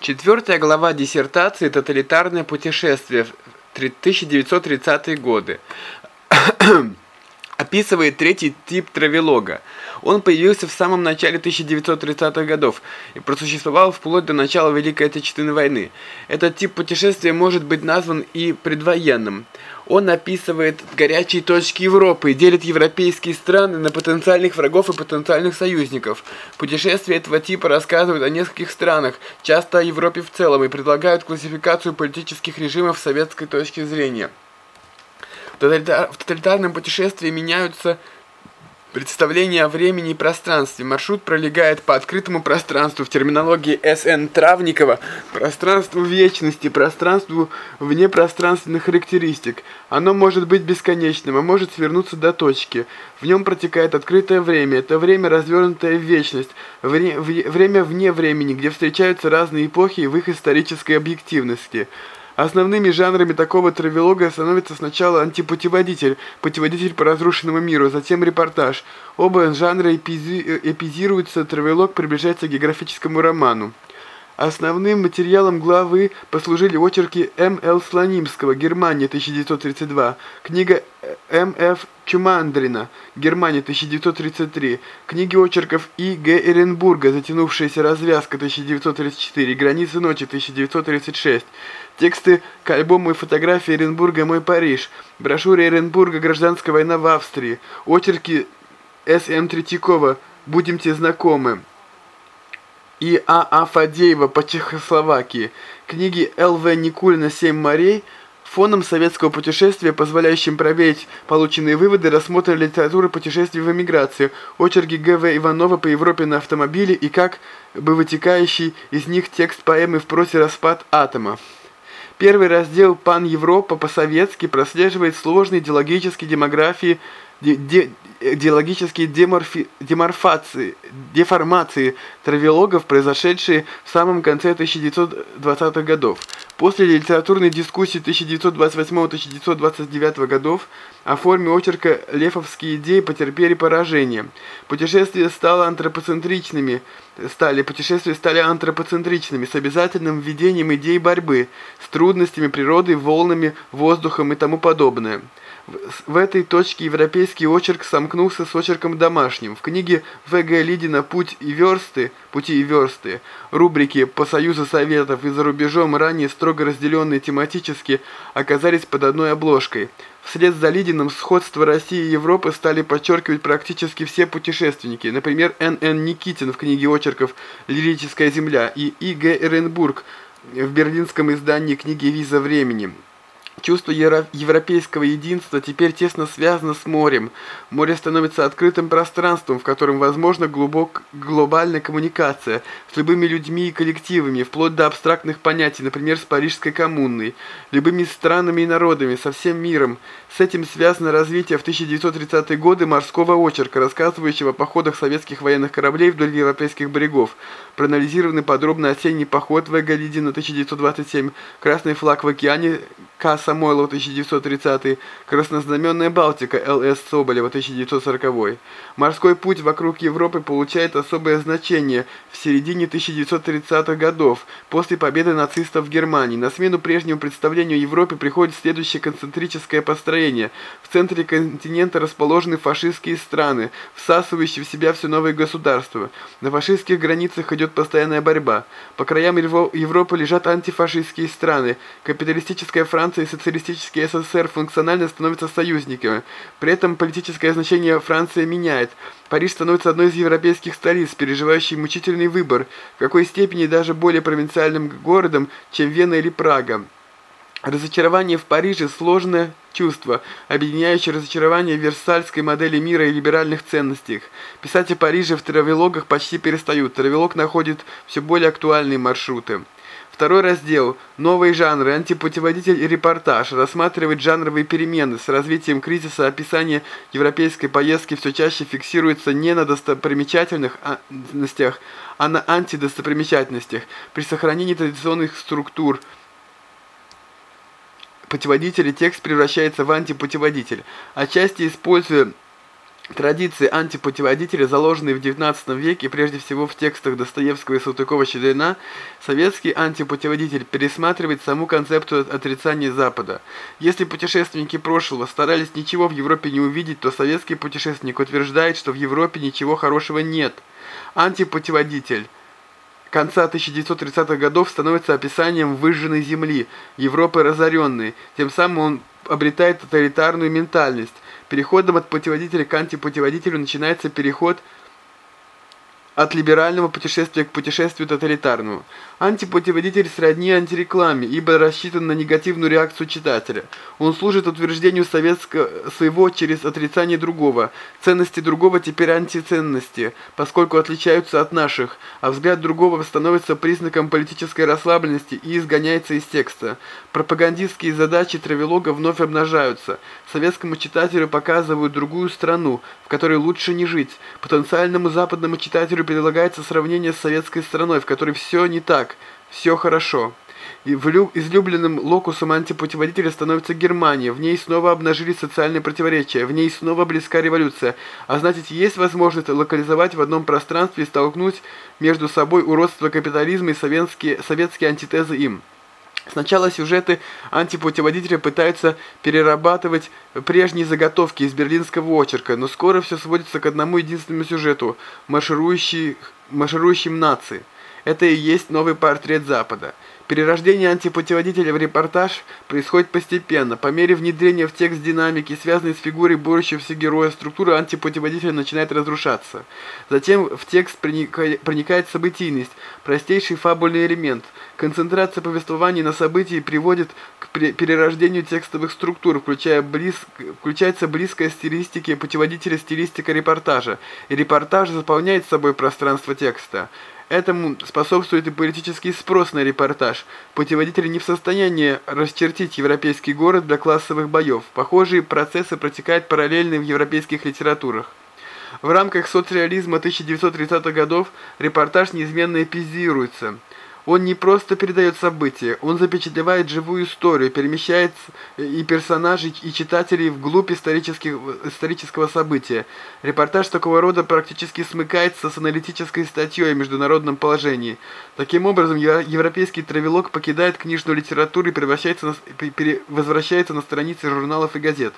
Четвертая глава диссертации «Тоталитарное путешествие. В 1930-е годы» описывает третий тип травелога. Он появился в самом начале 1930-х годов и просуществовал вплоть до начала Великой Отечественной войны. Этот тип путешествия может быть назван и предвоенным. Он описывает горячие точки Европы делит европейские страны на потенциальных врагов и потенциальных союзников. Путешествия этого типа рассказывают о нескольких странах, часто о Европе в целом, и предлагают классификацию политических режимов с советской точки зрения. В тоталитарном путешествии меняются Представление о времени и пространстве. Маршрут пролегает по открытому пространству в терминологии С.Н. Травникова, пространству вечности, пространству вне пространственных характеристик. Оно может быть бесконечным, а может свернуться до точки. В нем протекает открытое время. Это время, развернутое в вечность. Вре время вне времени, где встречаются разные эпохи в их исторической объективности. Основными жанрами такого травелога становятся сначала антипутеводитель, путеводитель по разрушенному миру, затем репортаж. Оба жанра эпизи эпизируются, травелог приближается к географическому роману. Основным материалом главы послужили очерки М. Л. Слонимского «Германия, 1932», книга М. Ф. Чумандрина «Германия, 1933», книги очерков И. Г. Эренбурга «Затянувшаяся развязка, 1934», «Границы ночи, 1936», тексты к альбому и фотографии Эренбурга «Мой Париж», брошюры Эренбурга «Гражданская война в Австрии», очерки С. М. Третьякова «Будемте знакомы», и А. А. Фадеева по Чехословакии, книги Л. В. Никулина «Семь морей», Фоном советского путешествия, позволяющим проверить полученные выводы, рассмотр литературы путешествий в эмиграцию, очерки Г.В. Иванова по Европе на автомобиле и как бы вытекающий из них текст поэмы в просе «Распад атома». Первый раздел «Пан Европа» по-советски прослеживает сложные идеологические демографии де, де, деморфи, деморфации, деформации травелогов, произошедшие в самом конце 1920-х годов. После литературной дискуссии 1928-1929 годов о форме очерка лефовские идеи потерпели поражение. Путешествия стали антропоцентричными, стали, путешествия стали антропоцентричными, с обязательным введением идей борьбы, с трудностями природы, волнами, воздухом и тому подобное. В этой точке европейский очерк сомкнулся с очерком домашним. В книге В.Г. Лидина «Путь и версты», «Пути и версты» рубрики «По Союзу Советов» и «За рубежом» ранее строго разделенные тематически оказались под одной обложкой. Вслед за Лидиным сходство России и Европы стали подчеркивать практически все путешественники. Например, Н.Н. Никитин в книге очерков «Лирическая земля» и И.Г. Эренбург в берлинском издании книги «Виза времени». Чувство европейского единства теперь тесно связано с морем. Море становится открытым пространством, в котором возможна глубок, глобальная коммуникация с любыми людьми и коллективами, вплоть до абстрактных понятий, например, с Парижской коммуной, любыми странами и народами, со всем миром. С этим связано развитие в 1930-е годы морского очерка, рассказывающего о походах советских военных кораблей вдоль европейских берегов. Проанализированы подробно осенний поход В. Галидина 1927, Красный флаг в океане К. Самойлова 1930, Краснознаменная Балтика Л.С. Соболева 1940. Морской путь вокруг Европы получает особое значение в середине 1930-х годов, после победы нацистов в Германии. На смену прежнему представлению Европе приходит следующее концентрическое построение. В центре континента расположены фашистские страны, всасывающие в себя все новые государства. На фашистских границах идет постоянная борьба. По краям Европы лежат антифашистские страны. Капиталистическая Франция и социалистический СССР функционально становятся союзниками. При этом политическое значение Франции меняет. Париж становится одной из европейских столиц, переживающей мучительный выбор, в какой степени даже более провинциальным городом, чем Вена или Прага. Разочарование в Париже – сложное чувство, объединяющее разочарование в версальской модели мира и либеральных ценностях. Писать о Париже в травелогах почти перестают, травелог находит все более актуальные маршруты. Второй раздел «Новые жанры. Антипутеводитель и репортаж» рассматривает жанровые перемены. С развитием кризиса описание европейской поездки все чаще фиксируется не на достопримечательностях, а на антидостопримечательностях. При сохранении традиционных структур – путеводителя текст превращается в антипутеводитель. Отчасти используя Традиции антипутеводителя, заложенные в XIX веке, прежде всего в текстах Достоевского и Салтыкова-Щедрина, советский антипутеводитель пересматривает саму концепцию отрицания Запада. Если путешественники прошлого старались ничего в Европе не увидеть, то советский путешественник утверждает, что в Европе ничего хорошего нет. Антипутеводитель конца 1930-х годов становится описанием выжженной земли, Европы разоренной, тем самым он обретает тоталитарную ментальность. Переходом от путеводителя к антипутеводителю начинается переход от либерального путешествия к путешествию тоталитарному. Антипутеводитель сродни антирекламе, ибо рассчитан на негативную реакцию читателя. Он служит утверждению советского своего через отрицание другого. Ценности другого теперь антиценности, поскольку отличаются от наших, а взгляд другого становится признаком политической расслабленности и изгоняется из текста. Пропагандистские задачи травелога вновь обнажаются. Советскому читателю показывают другую страну, в которой лучше не жить. Потенциальному западному читателю предлагается сравнение с советской страной, в которой все не так, все хорошо. И излюбленным локусом антипутеводителя становится Германия. В ней снова обнажились социальные противоречия, в ней снова близка революция. А значит, есть возможность локализовать в одном пространстве и столкнуть между собой уродство капитализма и советские, советские антитезы им. Сначала сюжеты антипутеводителя пытаются перерабатывать прежние заготовки из берлинского очерка, но скоро все сводится к одному единственному сюжету – марширующий, марширующим нации. Это и есть новый портрет Запада. Перерождение антипутеводителя в репортаж происходит постепенно. По мере внедрения в текст динамики, связанной с фигурой борющегося героя, структура антипутеводителя начинает разрушаться. Затем в текст проникает событийность, простейший фабульный элемент. Концентрация повествования на событии приводит к перерождению текстовых структур, включая близ... включается близкая стилистике путеводителя стилистика репортажа, и репортаж заполняет собой пространство текста. Этому способствует и политический спрос на репортаж. Путеводители не в состоянии расчертить европейский город для классовых боев. Похожие процессы протекают параллельно в европейских литературах. В рамках соцреализма 1930-х годов репортаж неизменно эпизируется – он не просто передает события, он запечатлевает живую историю, перемещает и персонажей, и читателей вглубь исторических, исторического события. Репортаж такого рода практически смыкается с аналитической статьей о международном положении. Таким образом, европейский травелок покидает книжную литературу и превращается на, возвращается на страницы журналов и газет.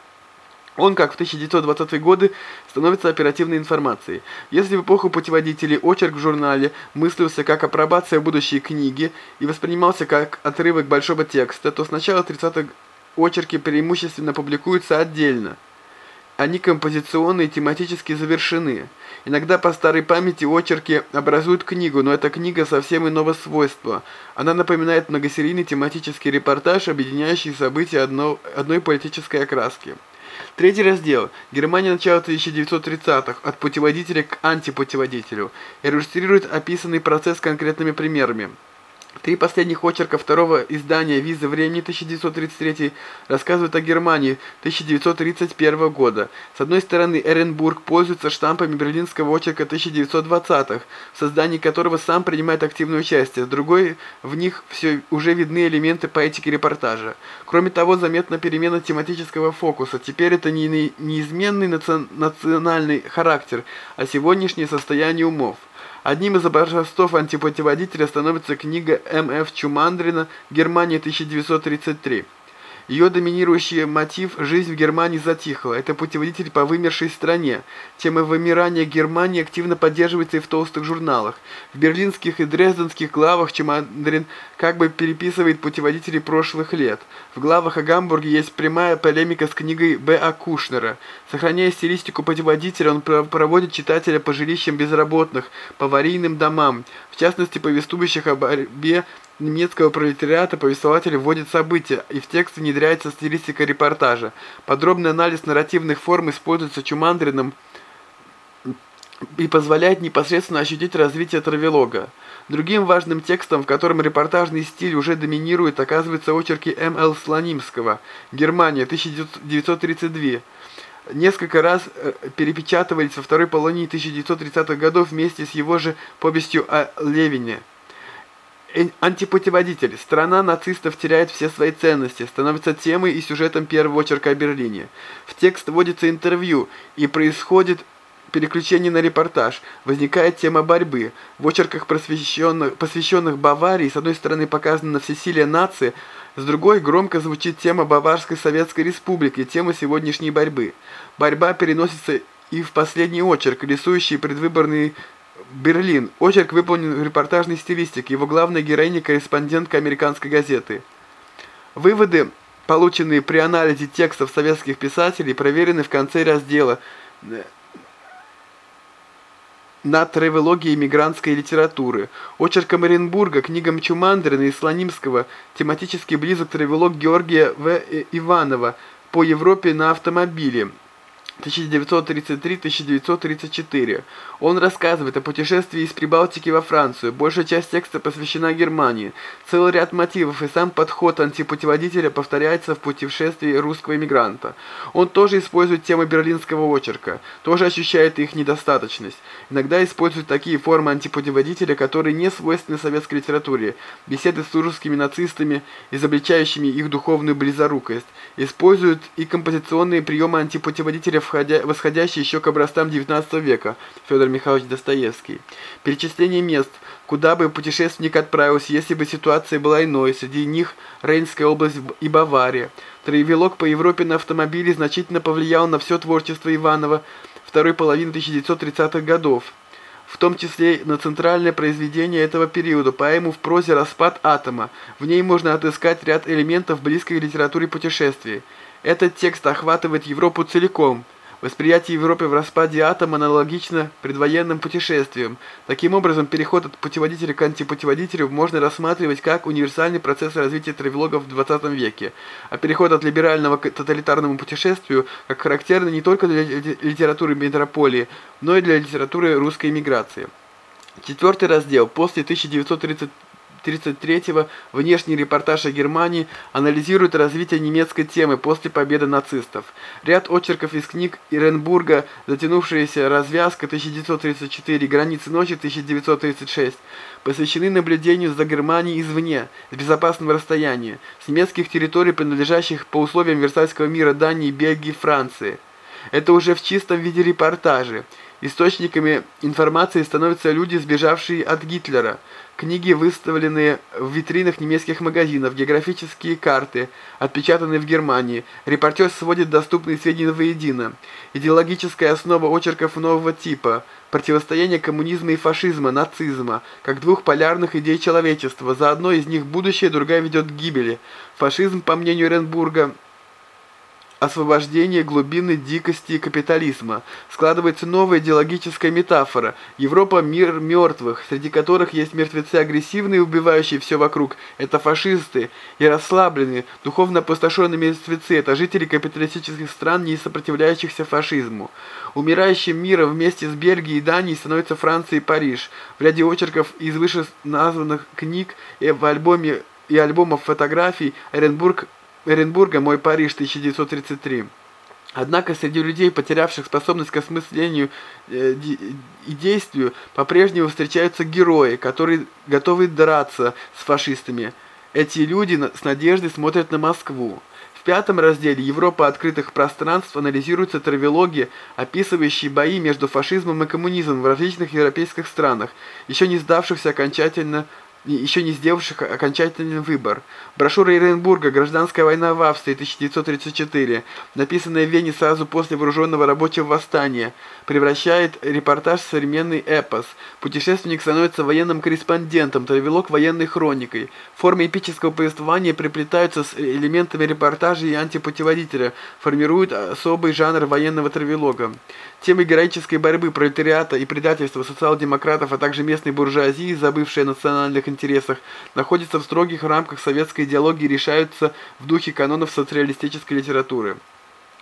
Он, как в 1920-е годы, становится оперативной информацией. Если в эпоху путеводителей очерк в журнале мыслился как апробация будущей книги и воспринимался как отрывок большого текста, то с начала 30-х очерки преимущественно публикуются отдельно. Они композиционно и тематически завершены. Иногда по старой памяти очерки образуют книгу, но эта книга совсем иного свойства. Она напоминает многосерийный тематический репортаж, объединяющий события одно, одной политической окраски. Третий раздел. Германия начала 1930-х. От путеводителя к антипутеводителю. Иллюстрирует описанный процесс конкретными примерами. Три последних очерка второго издания «Визы времени» 1933 рассказывают о Германии 1931 года. С одной стороны, Эренбург пользуется штампами берлинского очерка 1920-х, в создании которого сам принимает активное участие. С другой, в них все уже видны элементы поэтики репортажа. Кроме того, заметна перемена тематического фокуса. Теперь это не неизменный национальный характер, а сегодняшнее состояние умов. Одним из образцов антипутеводителя становится книга М.Ф. Чумандрина «Германия 1933». Ее доминирующий мотив «Жизнь в Германии затихла» – это путеводитель по вымершей стране. Тема вымирания Германии активно поддерживается и в толстых журналах. В берлинских и дрезденских главах Чемандрин как бы переписывает путеводители прошлых лет. В главах о Гамбурге есть прямая полемика с книгой Б. А. Кушнера. Сохраняя стилистику путеводителя, он проводит читателя по жилищам безработных, по аварийным домам, в частности, повествующих о борьбе немецкого пролетариата повествователь вводит события, и в текст внедряется стилистика репортажа. Подробный анализ нарративных форм используется Чумандриным и позволяет непосредственно ощутить развитие травелога. Другим важным текстом, в котором репортажный стиль уже доминирует, оказываются очерки М.Л. Слонимского «Германия, 1932». Несколько раз э, перепечатывались во второй половине 1930-х годов вместе с его же повестью о Левине. Антипутеводитель. Страна нацистов теряет все свои ценности, становится темой и сюжетом первого очерка о Берлине. В текст вводится интервью, и происходит переключение на репортаж. Возникает тема борьбы. В очерках, посвященных, посвященных Баварии, с одной стороны показана всесилие нации, с другой громко звучит тема Баварской Советской Республики, тема сегодняшней борьбы. Борьба переносится и в последний очерк, рисующий предвыборный Берлин. Очерк выполнен в репортажной стилистике. Его главная героиня – корреспондентка американской газеты. Выводы, полученные при анализе текстов советских писателей, проверены в конце раздела на травологии мигрантской литературы. Очерком Оренбурга, книгам Чумандрина и Слонимского тематически близок травелог Георгия В. Иванова по Европе на автомобиле. 1933-1934. Он рассказывает о путешествии из Прибалтики во Францию. Большая часть текста посвящена Германии. Целый ряд мотивов и сам подход антипутеводителя повторяется в путешествии русского иммигранта. Он тоже использует тему берлинского очерка, тоже ощущает их недостаточность. Иногда использует такие формы антипутеводителя, которые не свойственны советской литературе. Беседы с русскими нацистами, изобличающими их духовную близорукость. Используют и композиционные приемы антипутеводителя восходящий еще к образцам XIX века, Федор Михайлович Достоевский. Перечисление мест, куда бы путешественник отправился, если бы ситуация была иной, среди них Рейнская область и Бавария. Троевелок по Европе на автомобиле значительно повлиял на все творчество Иванова второй половины 1930-х годов в том числе на центральное произведение этого периода, поэму в прозе «Распад атома». В ней можно отыскать ряд элементов близкой к литературе путешествий. Этот текст охватывает Европу целиком – Восприятие Европы в распаде атома аналогично предвоенным путешествиям. Таким образом, переход от путеводителя к антипутеводителю можно рассматривать как универсальный процесс развития травелогов в 20 веке, а переход от либерального к тоталитарному путешествию как характерный не только для литературы метрополии, но и для литературы русской эмиграции. Четвертый раздел. После 1930 1933-го внешний репортаж о Германии анализирует развитие немецкой темы после победы нацистов. Ряд очерков из книг Иренбурга «Затянувшаяся развязка 1934. Границы ночи 1936» посвящены наблюдению за Германией извне, с безопасного расстояния, с немецких территорий, принадлежащих по условиям Версальского мира Дании, Бельгии, Франции. Это уже в чистом виде репортажи. Источниками информации становятся люди, сбежавшие от Гитлера. Книги, выставленные в витринах немецких магазинов, географические карты, отпечатанные в Германии. Репортер сводит доступные сведения воедино. Идеологическая основа очерков нового типа. Противостояние коммунизма и фашизма, нацизма, как двух полярных идей человечества. За одной из них будущее, другая ведет к гибели. Фашизм, по мнению Ренбурга, освобождение глубины дикости капитализма. Складывается новая идеологическая метафора. Европа – мир мертвых, среди которых есть мертвецы агрессивные, убивающие все вокруг. Это фашисты. И расслабленные, духовно опустошенные мертвецы – это жители капиталистических стран, не сопротивляющихся фашизму. Умирающим миром вместе с Бельгией и Данией становится Франция и Париж. В ряде очерков из вышеназванных книг и в альбоме и альбомов фотографий Оренбург Оренбурга «Мой Париж» 1933. Однако среди людей, потерявших способность к осмыслению э, и действию, по-прежнему встречаются герои, которые готовы драться с фашистами. Эти люди с надеждой смотрят на Москву. В пятом разделе «Европа открытых пространств» анализируются травелоги, описывающие бои между фашизмом и коммунизмом в различных европейских странах, еще не сдавшихся окончательно еще не сделавших окончательный выбор. Брошюра Иренбурга «Гражданская война в Австрии 1934», написанная в Вене сразу после вооруженного рабочего восстания, превращает репортаж в современный эпос. Путешественник становится военным корреспондентом, травелок военной хроникой. Формы эпического повествования приплетаются с элементами репортажа и антипутеводителя, формируют особый жанр военного травелога. Темы героической борьбы пролетариата и предательства социал-демократов, а также местной буржуазии, забывшей о национальных интересах, находятся в строгих рамках советской идеологии и решаются в духе канонов социалистической литературы.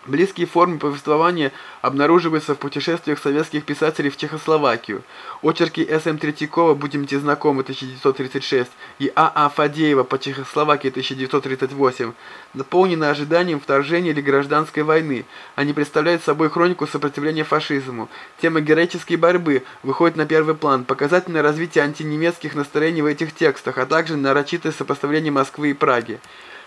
Близкие формы повествования обнаруживаются в путешествиях советских писателей в Чехословакию. Очерки С.М. Третьякова «Будемте знакомы» 1936 и А.А. Фадеева по Чехословакии 1938 наполнены ожиданием вторжения или гражданской войны. Они представляют собой хронику сопротивления фашизму. Тема героической борьбы выходит на первый план, показательное развитие антинемецких настроений в этих текстах, а также нарочитое сопоставление Москвы и Праги.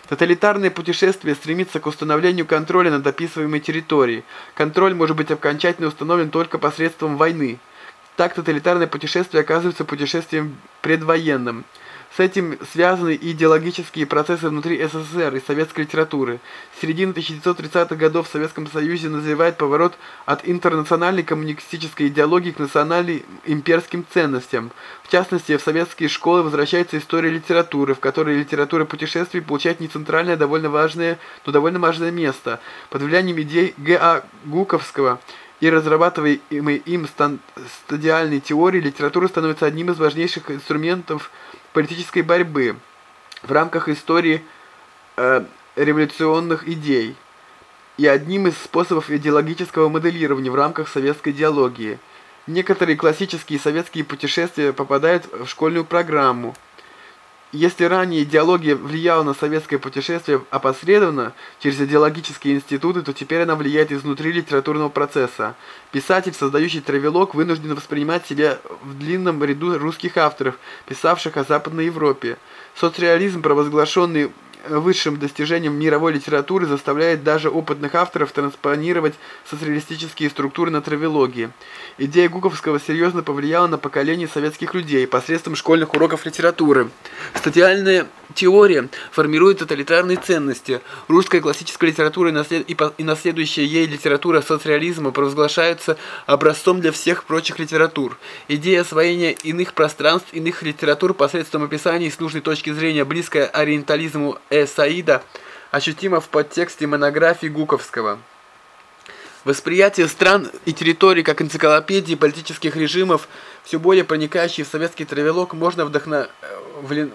Тоталитарное путешествие стремится к установлению контроля над описываемой территорией. Контроль может быть окончательно установлен только посредством войны. Так тоталитарное путешествие оказывается путешествием предвоенным. С этим связаны идеологические процессы внутри СССР и советской литературы. Середина 1930-х годов в Советском Союзе назревает поворот от интернациональной коммунистической идеологии к национальным имперским ценностям. В частности, в советские школы возвращается история литературы, в которой литература путешествий получает не центральное, а довольно важное, но довольно важное место. Под влиянием идей Г.А. Гуковского и разрабатываемой им стадиальной теории литература становится одним из важнейших инструментов политической борьбы в рамках истории э, революционных идей и одним из способов идеологического моделирования в рамках советской идеологии. Некоторые классические советские путешествия попадают в школьную программу – если ранее идеология влияла на советское путешествие опосредованно через идеологические институты, то теперь она влияет изнутри литературного процесса. Писатель, создающий травелог, вынужден воспринимать себя в длинном ряду русских авторов, писавших о Западной Европе. Соцреализм, провозглашенный высшим достижением мировой литературы заставляет даже опытных авторов транспонировать социалистические структуры на травелогии. Идея Гуковского серьезно повлияла на поколение советских людей посредством школьных уроков литературы. Статиальная теория формирует тоталитарные ценности. Русская классическая литература и наследующая ей литература соцреализма провозглашаются образцом для всех прочих литератур. Идея освоения иных пространств, иных литератур посредством описания с нужной точки зрения близкая ориентализму Э. Саида ощутимо в подтексте монографии Гуковского. Восприятие стран и территорий как энциклопедии политических режимов, все более проникающие в советский травелок, можно вдохно...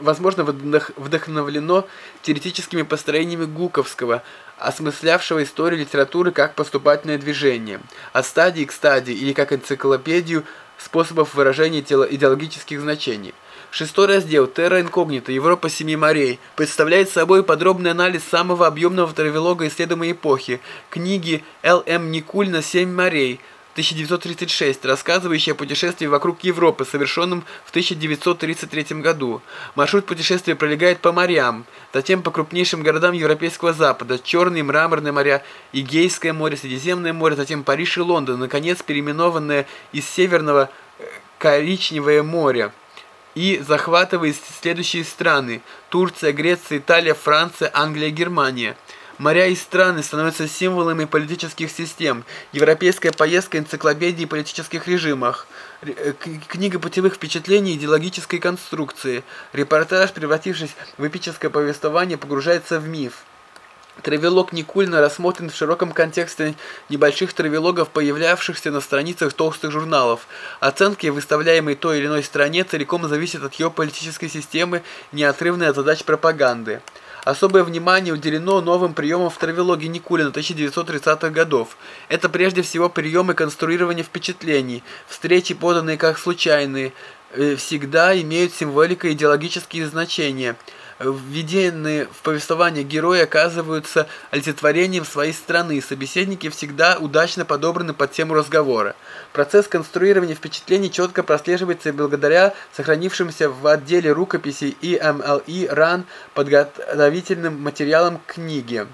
возможно вдохновлено теоретическими построениями Гуковского, осмыслявшего историю литературы как поступательное движение, от стадии к стадии или как энциклопедию способов выражения идеологических значений. Шестой раздел «Терра инкогнита. Европа семи морей» представляет собой подробный анализ самого объемного травелога исследуемой эпохи, книги Л.М. Никульна «Семь морей», 1936, рассказывающий о путешествии вокруг Европы, совершенном в 1933 году. Маршрут путешествия пролегает по морям, затем по крупнейшим городам Европейского Запада, Черные, Мраморные моря, Игейское море, Средиземное море, затем Париж и Лондон, наконец переименованное из Северного Коричневое море и захватывает следующие страны – Турция, Греция, Италия, Франция, Англия, Германия. Моря и страны становятся символами политических систем. Европейская поездка энциклопедии политических режимах. Э, книга путевых впечатлений идеологической конструкции. Репортаж, превратившись в эпическое повествование, погружается в миф. Травелог Никульна рассмотрен в широком контексте небольших травелогов, появлявшихся на страницах толстых журналов. Оценки, выставляемые той или иной стране, целиком зависят от ее политической системы, неотрывной от задач пропаганды. Особое внимание уделено новым приемам в травелоге Никулина 1930-х годов. Это прежде всего приемы конструирования впечатлений, встречи, поданные как случайные, э, всегда имеют символико-идеологические значения – введенные в повествование герои оказываются олицетворением своей страны. Собеседники всегда удачно подобраны под тему разговора. Процесс конструирования впечатлений четко прослеживается благодаря сохранившимся в отделе рукописей EMLE RAN подготовительным материалам книги.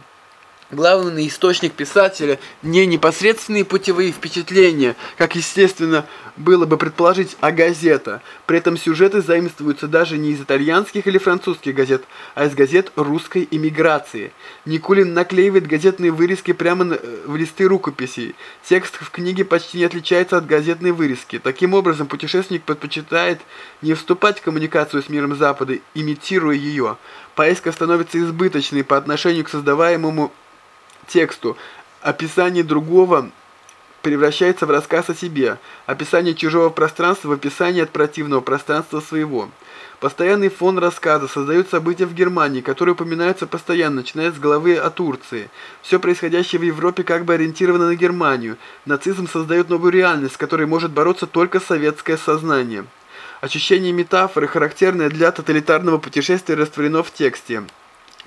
Главный источник писателя не непосредственные путевые впечатления, как естественно было бы предположить, а газета. При этом сюжеты заимствуются даже не из итальянских или французских газет, а из газет русской иммиграции. Никулин наклеивает газетные вырезки прямо в листы рукописей. Текст в книге почти не отличается от газетной вырезки. Таким образом, путешественник предпочитает не вступать в коммуникацию с миром Запада, имитируя ее. Поездка становится избыточной по отношению к создаваемому тексту. Описание другого превращается в рассказ о себе, описание чужого пространства в описание от противного пространства своего. Постоянный фон рассказа создает события в Германии, которые упоминаются постоянно, начиная с главы о Турции. Все происходящее в Европе как бы ориентировано на Германию. Нацизм создает новую реальность, с которой может бороться только советское сознание. Ощущение метафоры, характерное для тоталитарного путешествия, растворено в тексте.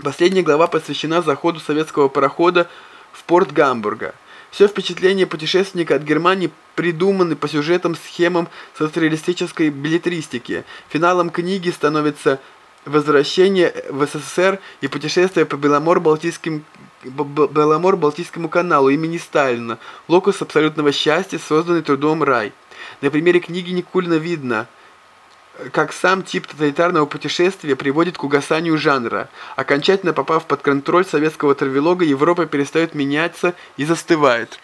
Последняя глава посвящена заходу советского парохода в порт Гамбурга. Все впечатления путешественника от Германии придуманы по сюжетам, схемам социалистической билетристики. Финалом книги становится возвращение в СССР и путешествие по Беломор-Балтийским Беломор-Балтийскому каналу имени Сталина, локус абсолютного счастья, созданный трудом рай. На примере книги Никульна видно – как сам тип тоталитарного путешествия приводит к угасанию жанра. Окончательно попав под контроль советского травелога, Европа перестает меняться и застывает.